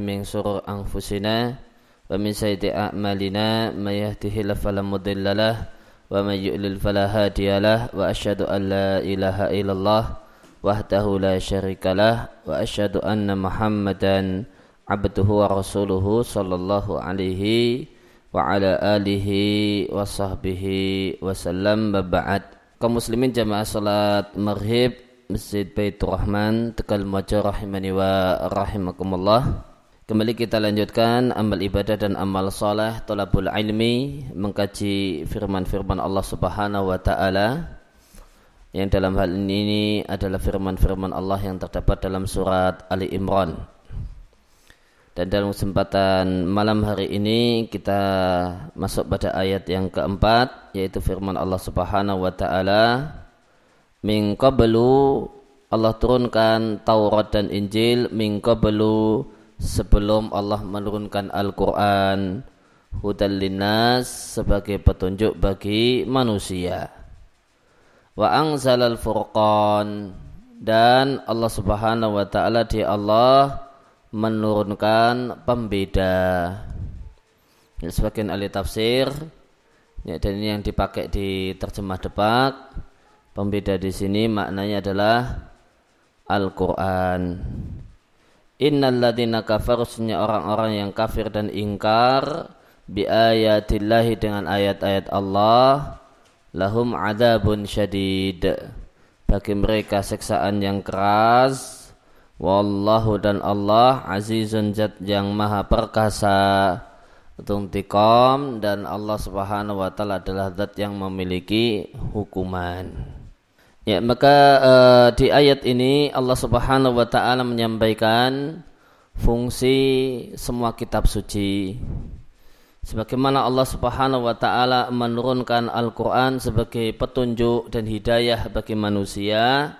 من سرور أنفسنا ومن سيئات أعمالنا من يهده الله فلا مضل له ومن يؤلل فلا هادي له وأشهد أن لا إله إلا الله وحده لا شريك له وأشهد أن محمدا عبده ورسوله صلى الله عليه وعلى آله وصحبه وسلم وبعد kaum muslimin jamaah salat maghrib Masjid Baitur Rahman Tegal Mojo rahimani wa rahimakumullah. Kembali kita lanjutkan amal ibadah dan amal soleh Tolabul ilmi Mengkaji firman-firman Allah subhanahu wa ta'ala. Yang dalam hal ini adalah firman-firman Allah yang terdapat dalam surat Ali Imran. Dan dalam kesempatan malam hari ini kita masuk pada ayat yang keempat Yaitu firman Allah subhanahu wa ta'ala. Min qablu Allah turunkan Taurat dan Injil Min qablu sebelum Allah menurunkan Al-Quran hudal linnas sebagai petunjuk bagi manusia. Wa al furqan dan Allah Subhanahu wa taala di Allah menurunkan pembeda. Ya, sebagian ahli tafsir ya, dan ini yang dipakai di terjemah depak pembeda di sini maknanya adalah Al-Quran Innalladzina kafaru orang-orang yang kafir dan ingkar bi ayatillahi dengan ayat-ayat Allah lahum adabun syadid. Bagi mereka seksaan yang keras wallahu dan Allah azizun zat yang maha perkasa. Tuntikom dan Allah subhanahu wa ta'ala adalah zat yang memiliki hukuman Ya, maka uh, di ayat ini Allah Subhanahu wa taala menyampaikan fungsi semua kitab suci. Sebagaimana Allah Subhanahu wa taala menurunkan Al-Qur'an sebagai petunjuk dan hidayah bagi manusia,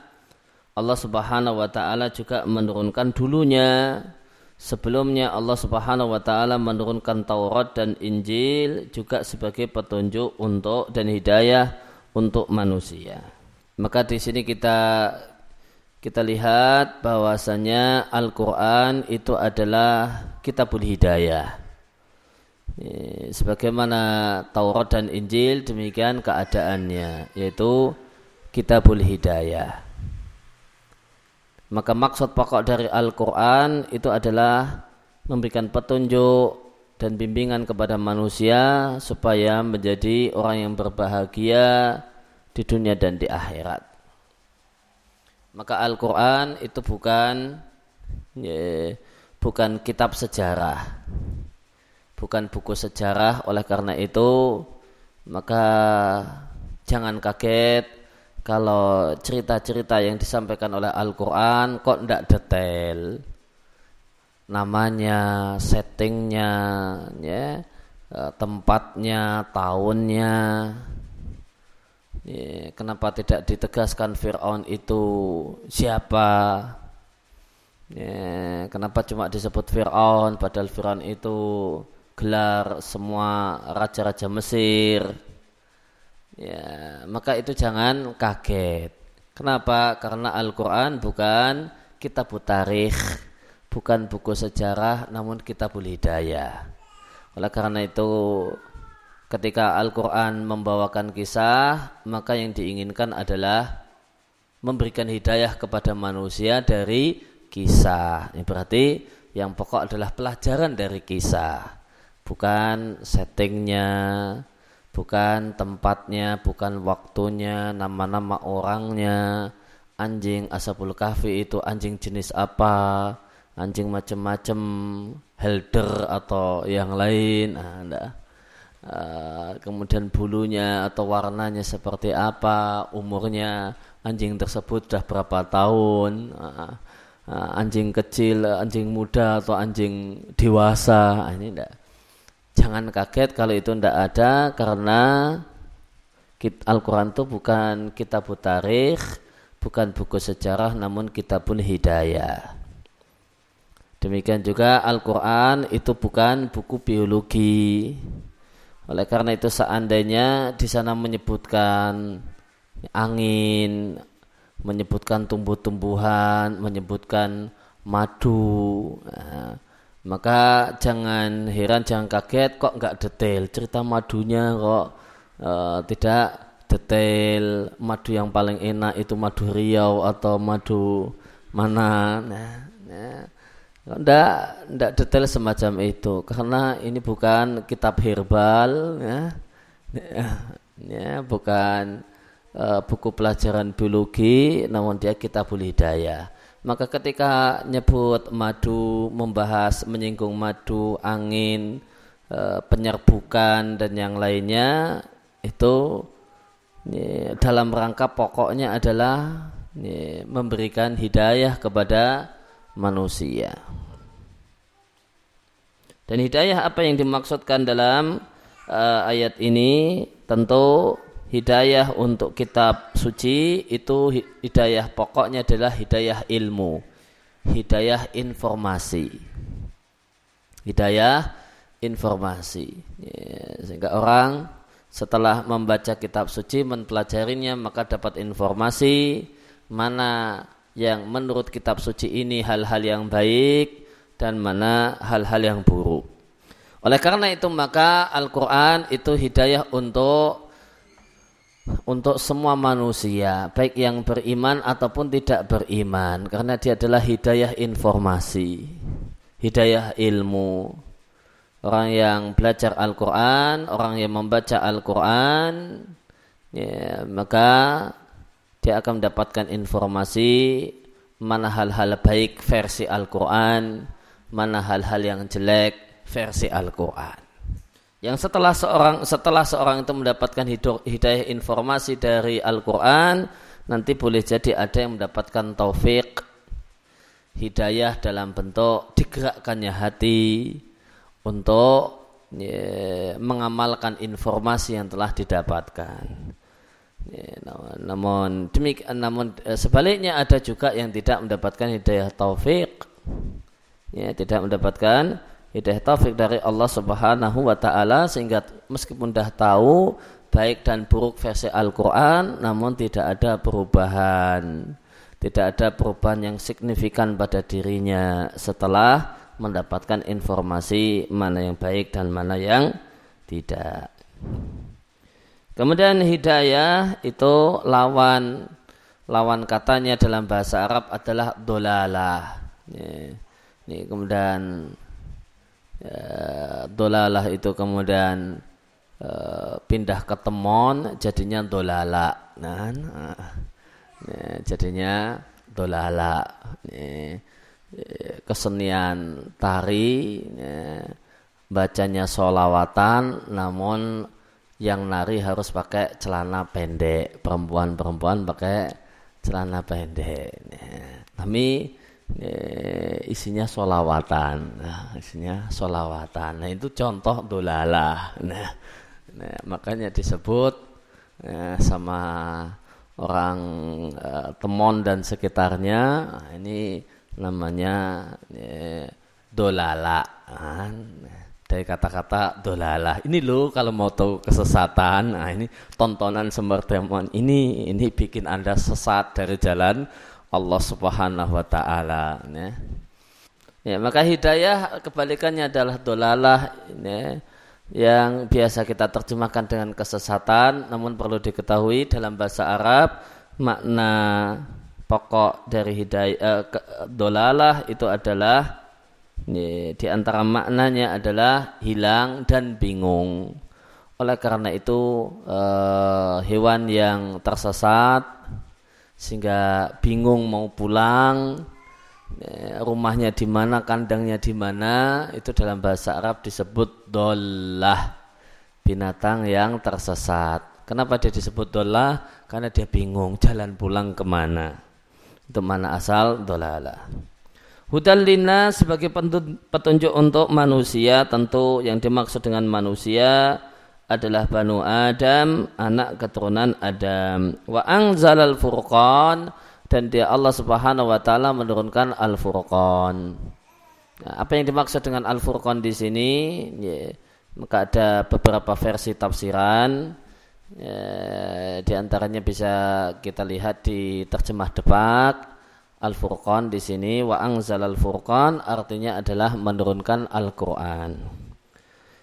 Allah Subhanahu wa taala juga menurunkan dulunya sebelumnya Allah Subhanahu wa taala menurunkan Taurat dan Injil juga sebagai petunjuk untuk dan hidayah untuk manusia. Maka di sini kita kita lihat bahwasanya Al-Quran itu adalah kitabul hidayah. Sebagaimana Taurat dan Injil demikian keadaannya yaitu kitabul hidayah. Maka maksud pokok dari Al-Quran itu adalah memberikan petunjuk dan bimbingan kepada manusia supaya menjadi orang yang berbahagia di dunia dan di akhirat. Maka Al-Quran itu bukan ya, bukan kitab sejarah, bukan buku sejarah. Oleh karena itu, maka jangan kaget kalau cerita-cerita yang disampaikan oleh Al-Quran kok tidak detail namanya, settingnya, ya, tempatnya, tahunnya, Kenapa tidak ditegaskan Fir'aun itu siapa? Ya, kenapa cuma disebut Fir'aun padahal Fir'aun itu gelar semua raja-raja Mesir? Ya, maka itu jangan kaget. Kenapa? Karena Al-Quran bukan kitab tarikh, bukan buku sejarah, namun kitabul hidayah. Oleh karena itu ketika Al-Quran membawakan kisah, maka yang diinginkan adalah memberikan hidayah kepada manusia dari kisah. Ini berarti yang pokok adalah pelajaran dari kisah, bukan settingnya, bukan tempatnya, bukan waktunya, nama-nama orangnya, anjing asabul kahfi itu anjing jenis apa, anjing macam-macam, helder atau yang lain. Nah, Eh, kemudian bulunya atau warnanya seperti apa, umurnya anjing tersebut sudah berapa tahun, uh, uh, anjing kecil, anjing muda atau anjing dewasa, ah, ini enggak. Jangan kaget kalau itu tidak ada karena Al-Quran itu bukan kitab tarikh, bukan buku sejarah, namun kitabun hidayah. Demikian juga Al-Quran itu bukan buku biologi, oleh karena itu seandainya di sana menyebutkan angin, menyebutkan tumbuh-tumbuhan, menyebutkan madu, nah, Maka jangan heran, jangan kaget kok nggak detail cerita madunya kok uh, tidak detail madu yang paling enak itu madu Riau atau madu mana. Nah, nah tidak tidak detail semacam itu. Karena ini bukan kitab herbal ya, ya, bukan uh, buku pelajaran biologi namun dia kitab hidayah. Maka ketika nyebut madu membahas menyinggung madu angin uh, penyerbukan dan yang lainnya itu ini, dalam rangka pokoknya adalah ini, memberikan hidayah kepada manusia. Dan hidayah apa yang dimaksudkan dalam uh, ayat ini tentu hidayah untuk kitab suci itu hidayah pokoknya adalah hidayah ilmu, hidayah informasi. Hidayah informasi. Ya, sehingga orang setelah membaca kitab suci mempelajarinya maka dapat informasi mana yang menurut kitab suci ini hal-hal yang baik dan mana hal-hal yang buruk. Oleh karena itu maka Al-Quran itu hidayah untuk untuk semua manusia, baik yang beriman ataupun tidak beriman, karena dia adalah hidayah informasi, hidayah ilmu. Orang yang belajar Al-Quran, orang yang membaca Al-Quran, ya, maka dia akan mendapatkan informasi mana hal-hal baik versi Al-Quran, mana hal-hal yang jelek versi Al-Quran. Yang setelah seorang setelah seorang itu mendapatkan hidayah informasi dari Al-Quran, nanti boleh jadi ada yang mendapatkan taufik hidayah dalam bentuk digerakkannya hati untuk ya, mengamalkan informasi yang telah didapatkan. Ya, namun demikian namun eh, sebaliknya ada juga yang tidak mendapatkan hidayah taufik ya tidak mendapatkan hidayah taufik dari Allah Subhanahu wa taala sehingga meskipun dah tahu baik dan buruk versi Al-Qur'an namun tidak ada perubahan tidak ada perubahan yang signifikan pada dirinya setelah mendapatkan informasi mana yang baik dan mana yang tidak. Kemudian hidayah itu lawan lawan katanya dalam bahasa Arab adalah dolalah. Ini, ini kemudian ya, dolalah itu kemudian uh, pindah ke temon jadinya dolala. Nah, nah ya, jadinya dolala. Ini, kesenian tari ya, bacanya solawatan namun yang nari harus pakai celana pendek, perempuan-perempuan pakai celana pendek. Tapi ya, isinya solawatan, nah, isinya solawatan. Nah itu contoh dolalah. Nah, nah makanya disebut ya, sama orang uh, temon dan sekitarnya. Nah, ini namanya ya, dolala. Nah, dari kata-kata dolalah. Ini loh kalau mau tahu kesesatan, nah ini tontonan semertemuan ini ini bikin Anda sesat dari jalan Allah Subhanahu wa taala ya. ya. maka hidayah kebalikannya adalah dolalah ya, yang biasa kita terjemahkan dengan kesesatan namun perlu diketahui dalam bahasa Arab makna pokok dari hidayah eh, dolalah itu adalah di antara maknanya adalah hilang dan bingung. Oleh karena itu uh, hewan yang tersesat sehingga bingung mau pulang, rumahnya di mana, kandangnya di mana, itu dalam bahasa Arab disebut dolah binatang yang tersesat. Kenapa dia disebut dolah? Karena dia bingung jalan pulang ke mana. Itu mana asal dolalah. Hudan lina sebagai petunjuk untuk manusia tentu yang dimaksud dengan manusia adalah Banu Adam, anak keturunan Adam. Wa angzalal furqan dan dia Allah Subhanahu wa taala menurunkan Al-Furqan. Nah, apa yang dimaksud dengan Al-Furqan di sini? Ya, maka ada beberapa versi tafsiran. Ya, di antaranya bisa kita lihat di terjemah depak Al-Furqan di sini wa anzal al-Furqan artinya adalah menurunkan Al-Qur'an.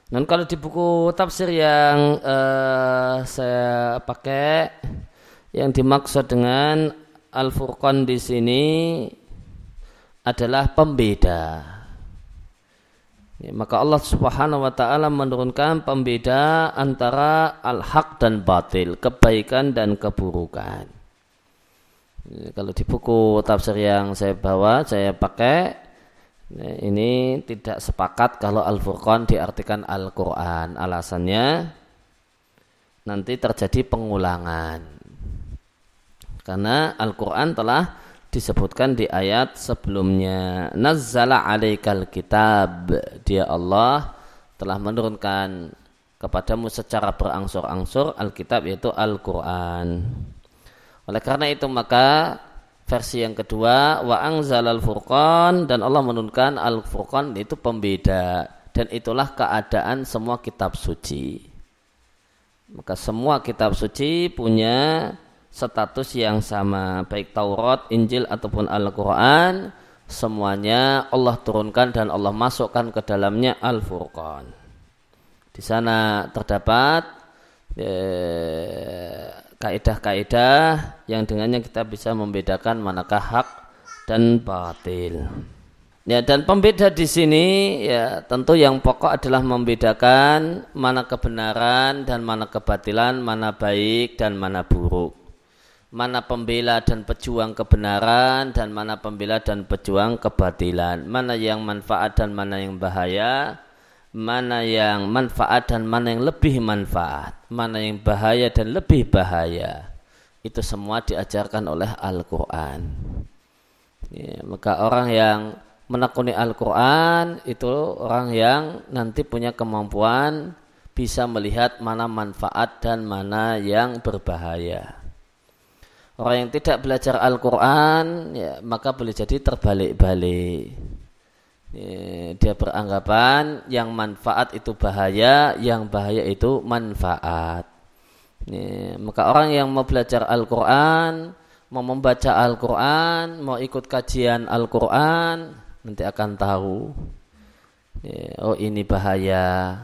Dan kalau di buku tafsir yang uh, saya pakai yang dimaksud dengan Al-Furqan di sini adalah pembeda. Ya, maka Allah Subhanahu wa taala menurunkan pembeda antara al-haq dan batil, kebaikan dan keburukan. Kalau di buku tafsir yang saya bawa, saya pakai ini tidak sepakat kalau Al-Furqan diartikan Al-Quran. Alasannya nanti terjadi pengulangan. Karena Al-Quran telah disebutkan di ayat sebelumnya. Nazzala alaikal kitab. Dia Allah telah menurunkan kepadamu secara berangsur-angsur Alkitab yaitu Al-Quran. Oleh karena itu maka versi yang kedua wa al furqan dan Allah menurunkan al furqan itu pembeda dan itulah keadaan semua kitab suci. Maka semua kitab suci punya status yang sama baik Taurat, Injil ataupun Al-Qur'an semuanya Allah turunkan dan Allah masukkan ke dalamnya Al-Furqan. Di sana terdapat eh, kaidah-kaidah yang dengannya kita bisa membedakan manakah hak dan batil. Ya dan pembeda di sini ya tentu yang pokok adalah membedakan mana kebenaran dan mana kebatilan, mana baik dan mana buruk. Mana pembela dan pejuang kebenaran dan mana pembela dan pejuang kebatilan. Mana yang manfaat dan mana yang bahaya mana yang manfaat dan mana yang lebih manfaat, mana yang bahaya dan lebih bahaya. Itu semua diajarkan oleh Al-Quran. Ya, maka orang yang menekuni Al-Quran itu orang yang nanti punya kemampuan bisa melihat mana manfaat dan mana yang berbahaya. Orang yang tidak belajar Al-Quran, ya, maka boleh jadi terbalik-balik dia beranggapan yang manfaat itu bahaya, yang bahaya itu manfaat. maka orang yang mau belajar Al-Quran, mau membaca Al-Quran, mau ikut kajian Al-Quran, nanti akan tahu. oh ini bahaya.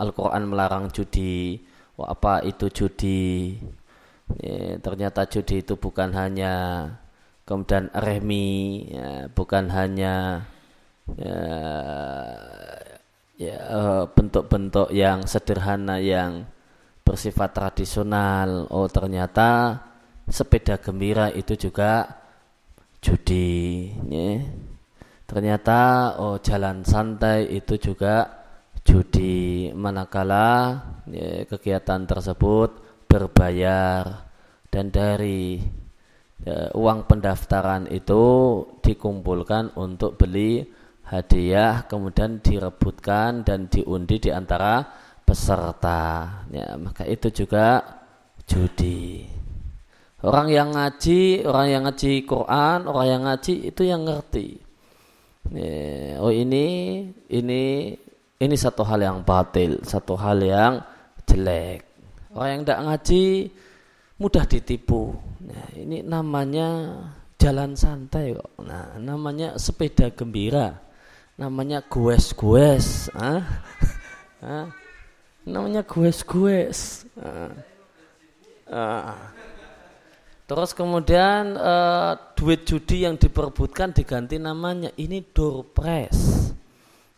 Al-Quran melarang judi. Oh apa itu judi? ternyata judi itu bukan hanya kemudian remi, ya, bukan hanya ya, ya eh, bentuk-bentuk yang sederhana yang bersifat tradisional. Oh ternyata sepeda gembira itu juga judi. Ya. Ternyata oh jalan santai itu juga judi. Manakala ya, kegiatan tersebut berbayar dan dari ya, uang pendaftaran itu dikumpulkan untuk beli hadiah kemudian direbutkan dan diundi di antara peserta. Ya maka itu juga judi. Orang yang ngaji orang yang ngaji Quran orang yang ngaji itu yang ngerti. Ya, oh ini ini ini satu hal yang batil satu hal yang jelek. Orang yang tidak ngaji mudah ditipu. Nah, ini namanya jalan santai kok. Nah namanya sepeda gembira namanya gues-gues ah? ah? namanya gues-gues ah. ah. terus kemudian uh, duit judi yang diperbutkan diganti namanya ini doorpress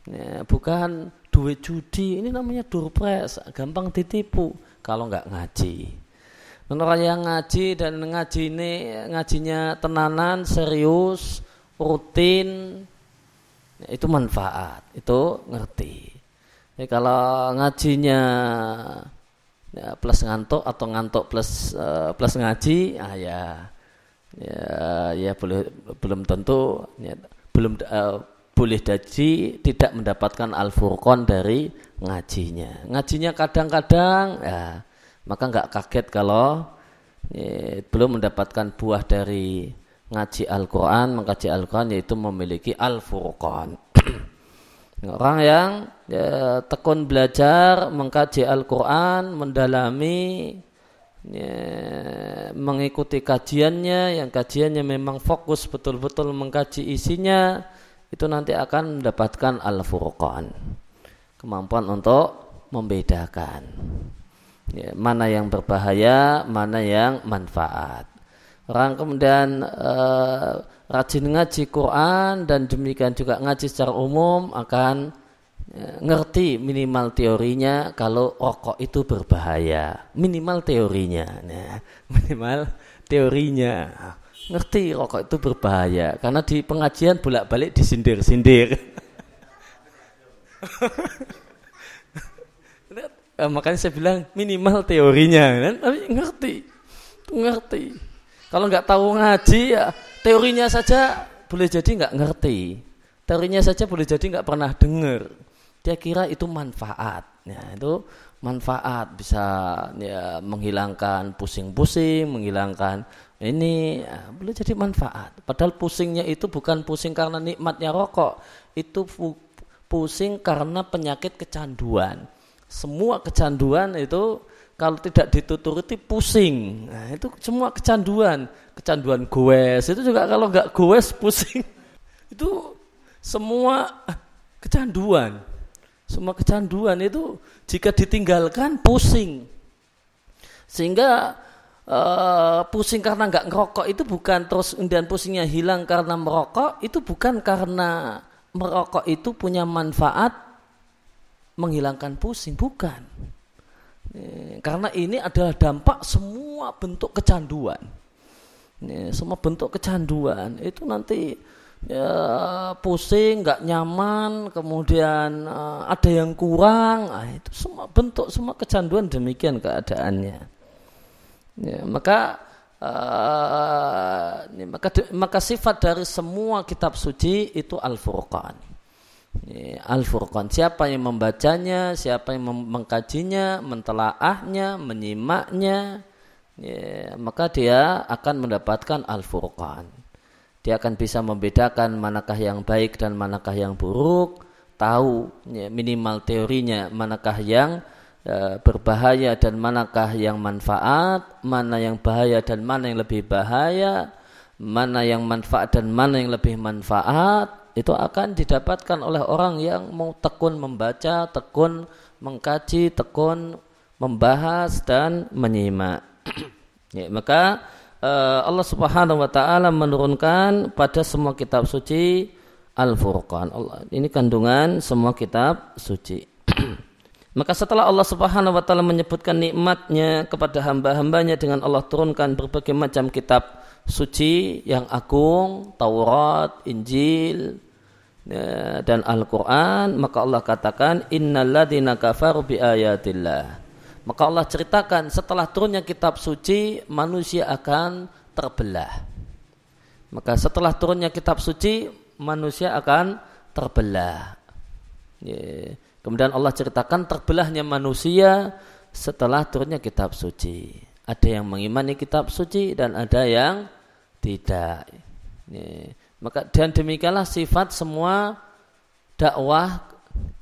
ya, bukan duit judi ini namanya doorpress gampang ditipu kalau nggak ngaji dan orang yang ngaji dan ngaji ini ngajinya tenanan serius rutin itu manfaat itu ngerti. Jadi kalau ngajinya ya, plus ngantuk atau ngantuk plus uh, plus ngaji ah ya ya ya boleh belum tentu ya, belum uh, boleh daji tidak mendapatkan al furqon dari ngajinya. Ngajinya kadang-kadang ya maka nggak kaget kalau ya, belum mendapatkan buah dari ngaji Al-Quran, mengkaji Al-Quran yaitu memiliki Al-Furqan. Orang yang ya, tekun belajar, mengkaji Al-Quran, mendalami ya, mengikuti kajiannya yang kajiannya memang fokus betul-betul mengkaji isinya itu nanti akan mendapatkan al-furqan. Kemampuan untuk membedakan. Ya, mana yang berbahaya mana yang manfaat orang kemudian uh, rajin ngaji Quran dan demikian juga ngaji secara umum akan ya, ngerti minimal teorinya kalau rokok itu berbahaya. Minimal teorinya. Nah, minimal teorinya. Ngerti rokok itu berbahaya karena di pengajian bolak-balik disindir-sindir. Eh, makanya saya bilang minimal teorinya. Kan? Tapi ngerti ngerti kalau nggak tahu ngaji ya teorinya saja boleh jadi nggak ngerti. Teorinya saja boleh jadi nggak pernah dengar dia kira itu manfaat. Ya itu manfaat. Bisa ya menghilangkan pusing-pusing menghilangkan ini ya, boleh jadi manfaat. Padahal pusingnya itu bukan pusing karena nikmatnya rokok, itu pusing karena penyakit kecanduan. Semua kecanduan itu kalau tidak dituturuti pusing. Nah, itu semua kecanduan. Kecanduan goes itu juga kalau nggak goes pusing. Itu semua kecanduan. Semua kecanduan itu jika ditinggalkan pusing. Sehingga Uh, pusing karena nggak ngerokok itu bukan terus kemudian pusingnya hilang karena merokok itu bukan karena merokok itu punya manfaat menghilangkan pusing bukan karena ini adalah dampak semua bentuk kecanduan. E, semua bentuk kecanduan. Itu nanti ya, pusing nggak nyaman kemudian uh, ada yang kurang. Nah, itu semua bentuk semua kecanduan demikian keadaannya. Ya, maka uh, maka maka sifat dari semua kitab suci itu Al-Furqan. Al-Furqan siapa yang membacanya, siapa yang mengkajinya, mentelaahnya, menyimaknya, ya, maka dia akan mendapatkan Al-Furqan. Dia akan bisa membedakan manakah yang baik dan manakah yang buruk, tahu ya, minimal teorinya manakah yang Ya, berbahaya dan manakah yang manfaat, mana yang bahaya dan mana yang lebih bahaya, mana yang manfaat dan mana yang lebih manfaat, itu akan didapatkan oleh orang yang mau tekun membaca, tekun mengkaji, tekun membahas dan menyimak. ya, maka uh, Allah Subhanahu wa taala menurunkan pada semua kitab suci Al-Furqan. Allah ini kandungan semua kitab suci. Maka setelah Allah Subhanahu wa taala menyebutkan nikmatnya kepada hamba-hambanya dengan Allah turunkan berbagai macam kitab suci yang agung, Taurat, Injil, dan Al-Quran, maka Allah katakan innalladzina kafaru bi ayatillah. Maka Allah ceritakan setelah turunnya kitab suci manusia akan terbelah. Maka setelah turunnya kitab suci manusia akan terbelah. Kemudian Allah ceritakan terbelahnya manusia setelah turunnya kitab suci. Ada yang mengimani kitab suci dan ada yang tidak. Maka dan demikianlah sifat semua dakwah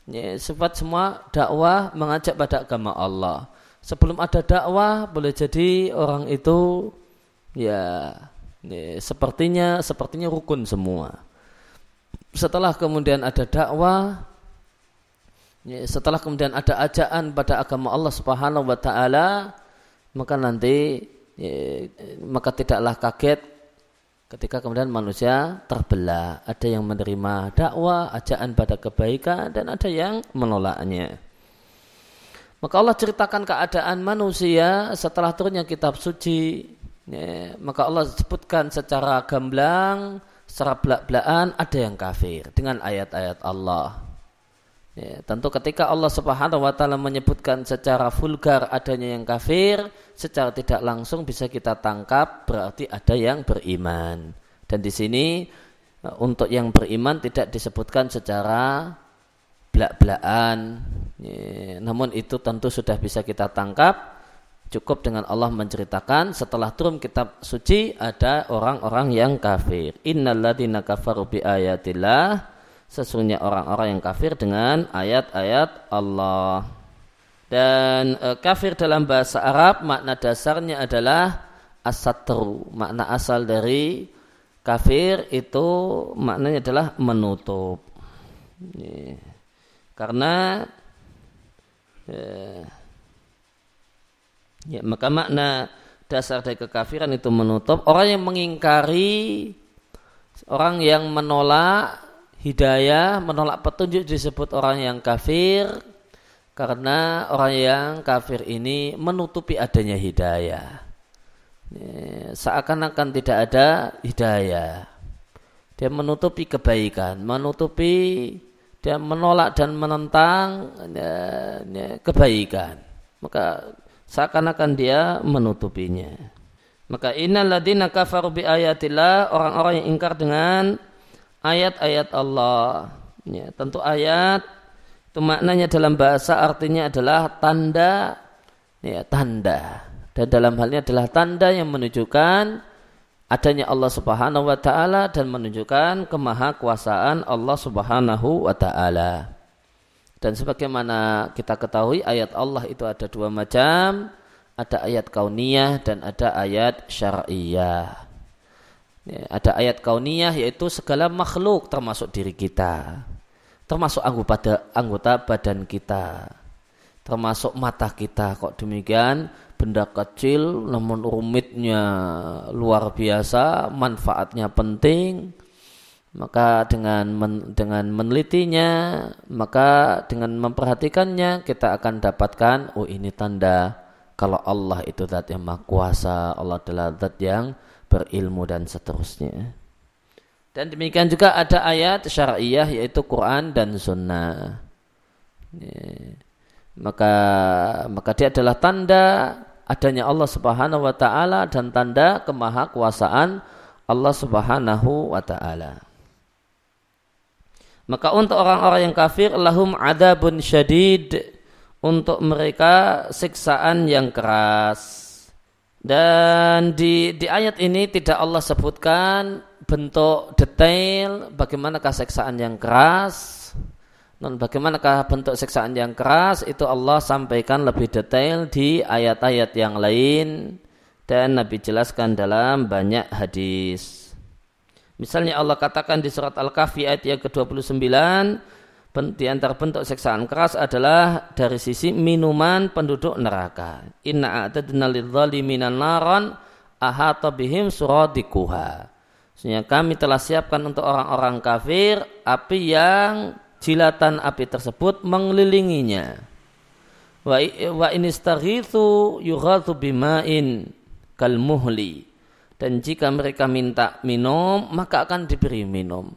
ini, sifat semua dakwah mengajak pada agama Allah. Sebelum ada dakwah boleh jadi orang itu ya ini, sepertinya sepertinya rukun semua. Setelah kemudian ada dakwah Ya, setelah kemudian ada ajaan pada agama Allah Subhanahu wa taala, maka nanti ya, maka tidaklah kaget ketika kemudian manusia terbelah. Ada yang menerima dakwah, ajaan pada kebaikan dan ada yang menolaknya. Maka Allah ceritakan keadaan manusia setelah turunnya kitab suci. Ya, maka Allah sebutkan secara gamblang, secara belak-belakan ada yang kafir dengan ayat-ayat Allah. Ya, tentu ketika Allah Subhanahu wa taala menyebutkan secara vulgar adanya yang kafir, secara tidak langsung bisa kita tangkap berarti ada yang beriman. Dan di sini untuk yang beriman tidak disebutkan secara belak-belakan. Ya, namun itu tentu sudah bisa kita tangkap cukup dengan Allah menceritakan setelah turun kitab suci ada orang-orang yang kafir. Innalladzina kafaru bi ayatillah sesungguhnya orang-orang yang kafir dengan ayat-ayat Allah. Dan e, kafir dalam bahasa Arab makna dasarnya adalah asatru. Makna asal dari kafir itu maknanya adalah menutup. Ini. Karena ya, ya, maka makna dasar dari kekafiran itu menutup orang yang mengingkari orang yang menolak hidayah, menolak petunjuk disebut orang yang kafir karena orang yang kafir ini menutupi adanya hidayah. Seakan-akan tidak ada hidayah. Dia menutupi kebaikan, menutupi dia menolak dan menentang ya, ya, kebaikan. Maka seakan-akan dia menutupinya. Maka innalladzina kafaru bi ayatillah orang-orang yang ingkar dengan ayat-ayat Allah. Ya, tentu ayat itu maknanya dalam bahasa artinya adalah tanda ya tanda dan dalam halnya adalah tanda yang menunjukkan adanya Allah Subhanahu wa taala dan menunjukkan kemahakuasaan Allah Subhanahu wa taala. Dan sebagaimana kita ketahui ayat Allah itu ada dua macam, ada ayat kauniyah dan ada ayat syar'iyah. Ya, ada ayat kauniyah yaitu segala makhluk termasuk diri kita. Termasuk anggota, anggota badan kita. Termasuk mata kita. Kok demikian? Benda kecil namun rumitnya luar biasa, manfaatnya penting. Maka dengan men, dengan menelitinya, maka dengan memperhatikannya kita akan dapatkan oh ini tanda kalau Allah itu zat yang maha kuasa, Allah adalah zat yang berilmu dan seterusnya. Dan demikian juga ada ayat syariah yaitu Quran dan Sunnah. Maka maka dia adalah tanda adanya Allah Subhanahu wa taala dan tanda kemahakuasaan Allah Subhanahu wa taala. Maka untuk orang-orang yang kafir lahum adabun syadid untuk mereka siksaan yang keras. Dan di, di ayat ini tidak Allah sebutkan bentuk detail bagaimanakah seksaan yang keras. Dan bagaimanakah bentuk seksaan yang keras itu Allah sampaikan lebih detail di ayat-ayat yang lain dan Nabi jelaskan dalam banyak hadis. Misalnya Allah katakan di surat Al-Kahfi ayat yang ke-29 di antara bentuk seksaan keras adalah dari sisi minuman penduduk neraka. Inna a'tadna lidzalimin naran ahata bihim suradikuha. Sehingga kami telah siapkan untuk orang-orang kafir api yang jilatan api tersebut mengelilinginya. Wa, wa inistaghithu yughathu bima'in kalmuhli. Dan jika mereka minta minum, maka akan diberi minum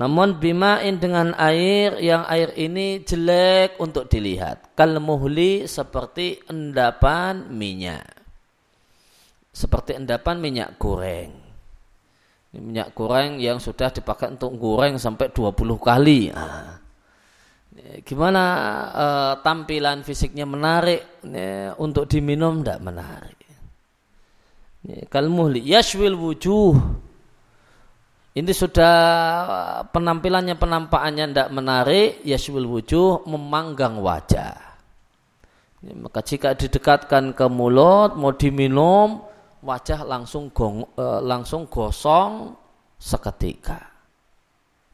namun bimain dengan air yang air ini jelek untuk dilihat. Kal muhli seperti endapan minyak. Seperti endapan minyak goreng. Minyak goreng yang sudah dipakai untuk goreng sampai 20 kali. Nah, gimana uh, tampilan fisiknya menarik ini, untuk diminum tidak menarik. Kal muhli yashwil wujuh ini sudah penampilannya penampakannya tidak menarik yaswil wujuh memanggang wajah. Maka jika didekatkan ke mulut mau diminum wajah langsung gong, e, langsung gosong seketika.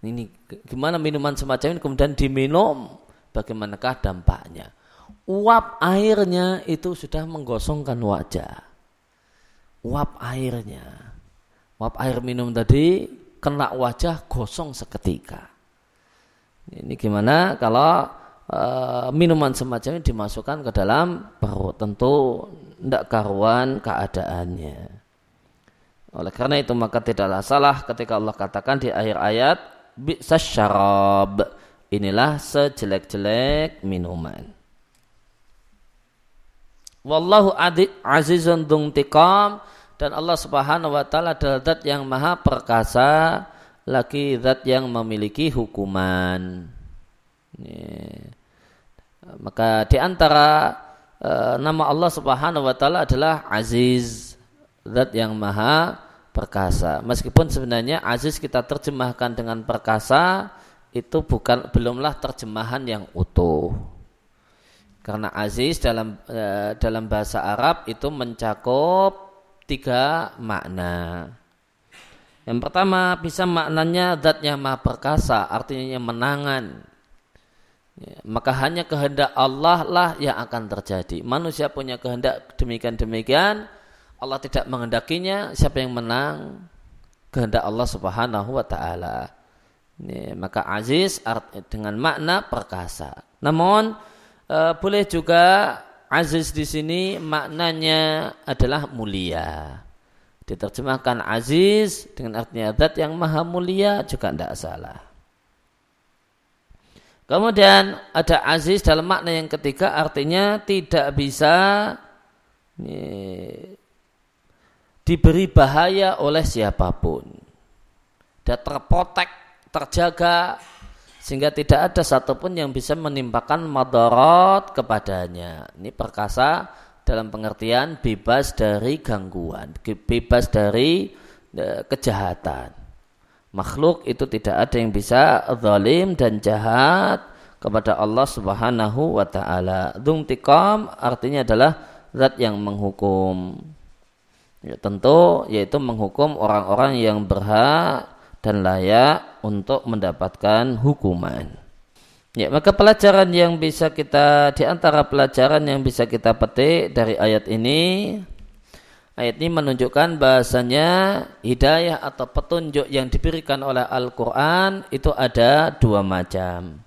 Ini gimana minuman semacam ini? Kemudian diminum bagaimanakah dampaknya? Uap airnya itu sudah menggosongkan wajah. Uap airnya. Uap air minum tadi kena wajah gosong seketika. Ini gimana kalau e, minuman semacam ini dimasukkan ke dalam perut tentu tidak karuan keadaannya. Oleh karena itu maka tidaklah salah ketika Allah katakan di akhir ayat bisa syarab inilah sejelek-jelek minuman. Wallahu azizun dungtikam dan Allah Subhanahu wa taala adalah zat yang maha perkasa lagi zat yang memiliki hukuman. Maka di antara e, nama Allah Subhanahu wa taala adalah Aziz, zat yang maha perkasa. Meskipun sebenarnya Aziz kita terjemahkan dengan perkasa itu bukan belumlah terjemahan yang utuh. Karena aziz dalam uh, dalam bahasa Arab itu mencakup tiga makna. Yang pertama bisa maknanya zatnya maha perkasa, artinya menangan. Ya, maka hanya kehendak Allah lah yang akan terjadi. Manusia punya kehendak demikian-demikian, Allah tidak menghendakinya, siapa yang menang? Kehendak Allah Subhanahu wa taala. Ya, maka aziz dengan makna perkasa. Namun uh, boleh juga aziz di sini maknanya adalah mulia. Diterjemahkan aziz dengan artinya zat yang maha mulia juga tidak salah. Kemudian ada aziz dalam makna yang ketiga artinya tidak bisa diberi bahaya oleh siapa pun. Dan terpotek, terjaga sehingga tidak ada satupun yang bisa menimpakan madarat kepadanya. Ini perkasa dalam pengertian bebas dari gangguan, bebas dari e, kejahatan. Makhluk itu tidak ada yang bisa zalim dan jahat kepada Allah Subhanahu wa taala. Dzuntiqam artinya adalah zat yang menghukum. Ya, tentu yaitu menghukum orang-orang yang berhak dan layak untuk mendapatkan hukuman. Ya, maka pelajaran yang bisa kita di antara pelajaran yang bisa kita petik dari ayat ini ayat ini menunjukkan bahasanya hidayah atau petunjuk yang diberikan oleh Al-Qur'an itu ada dua macam.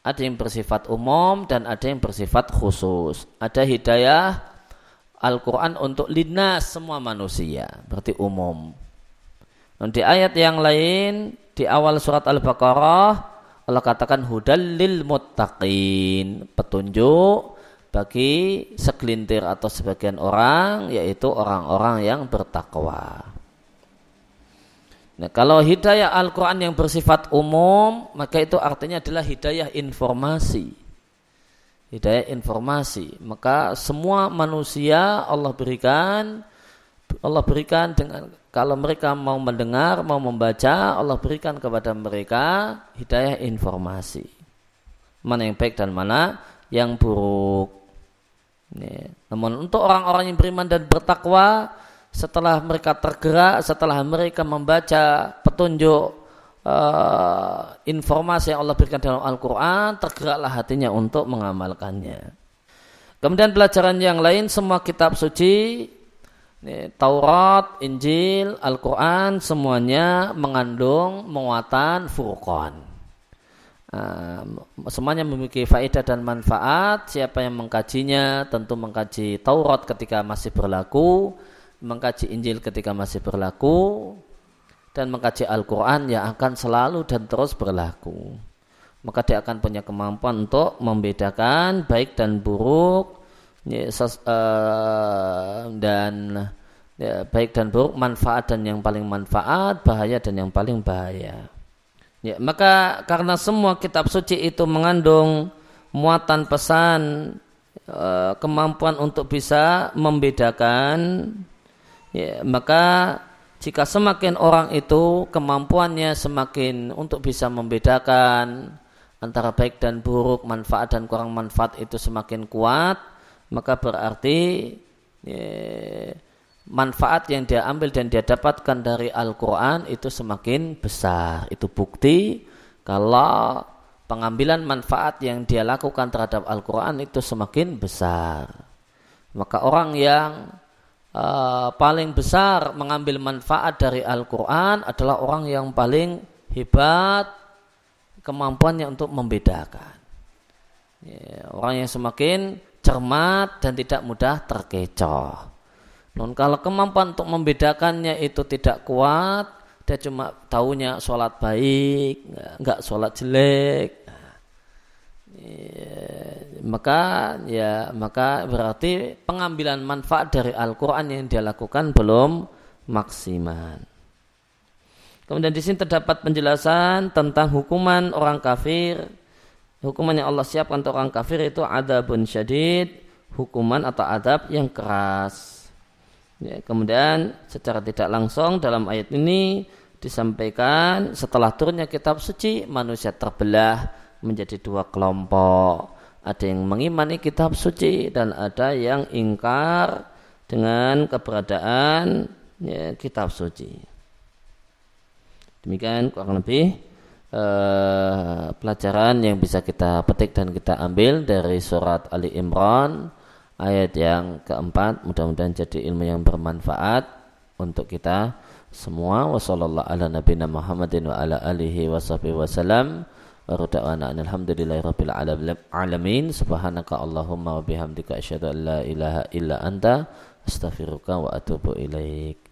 Ada yang bersifat umum dan ada yang bersifat khusus. Ada hidayah Al-Quran untuk linas semua manusia, berarti umum. Dan di ayat yang lain di awal surat Al-Baqarah Allah katakan hudal lil muttaqin, petunjuk bagi segelintir atau sebagian orang yaitu orang-orang yang bertakwa. Nah, kalau hidayah Al-Quran yang bersifat umum, maka itu artinya adalah hidayah informasi. Hidayah informasi. Maka semua manusia Allah berikan, Allah berikan dengan kalau mereka mau mendengar, mau membaca, Allah berikan kepada mereka hidayah informasi. Mana yang baik dan mana yang buruk. Ini. Namun untuk orang-orang yang beriman dan bertakwa, setelah mereka tergerak, setelah mereka membaca petunjuk uh, informasi yang Allah berikan dalam Al-Quran, tergeraklah hatinya untuk mengamalkannya. Kemudian pelajaran yang lain, semua kitab suci Taurat, Injil, Al-Quran semuanya mengandung muatan furqan. Uh, semuanya memiliki faedah dan manfaat. Siapa yang mengkajinya tentu mengkaji Taurat ketika masih berlaku, mengkaji Injil ketika masih berlaku, dan mengkaji Al-Quran yang akan selalu dan terus berlaku. Maka dia akan punya kemampuan untuk membedakan baik dan buruk, ya, dan ya, baik dan buruk, manfaat dan yang paling manfaat, bahaya dan yang paling bahaya. Ya, maka karena semua kitab suci itu mengandung muatan pesan uh, kemampuan untuk bisa membedakan, ya, maka jika semakin orang itu kemampuannya semakin untuk bisa membedakan antara baik dan buruk, manfaat dan kurang manfaat itu semakin kuat, maka berarti ya, manfaat yang dia ambil dan dia dapatkan dari Al-Quran itu semakin besar. Itu bukti kalau pengambilan manfaat yang dia lakukan terhadap Al-Quran itu semakin besar. Maka orang yang uh, paling besar mengambil manfaat dari Al-Quran adalah orang yang paling hebat kemampuannya untuk membedakan. Ya, orang yang semakin cermat dan tidak mudah terkecoh. Non kalau kemampuan untuk membedakannya itu tidak kuat, dia cuma tahunya sholat baik, nggak sholat jelek, ya, maka ya maka berarti pengambilan manfaat dari Al-Quran yang dia lakukan belum maksimal. Kemudian di sini terdapat penjelasan tentang hukuman orang kafir hukuman yang Allah siapkan untuk orang kafir itu adabun syadid, hukuman atau adab yang keras. Ya, kemudian secara tidak langsung dalam ayat ini disampaikan setelah turunnya kitab suci manusia terbelah menjadi dua kelompok. ada yang mengimani kitab suci dan ada yang ingkar dengan keberadaan ya, kitab suci. Demikian kurang lebih eh, pelajaran yang bisa kita petik dan kita ambil dari surat Ali Imran ayat yang keempat. Mudah-mudahan jadi ilmu yang bermanfaat untuk kita semua. Wassalamualaikum ala nabiyina Muhammadin wa ala alihi. Subhanaka Allahumma wa bihamdika asyhadu an la ilaha illa anta astaghfiruka wa atubu ilaik.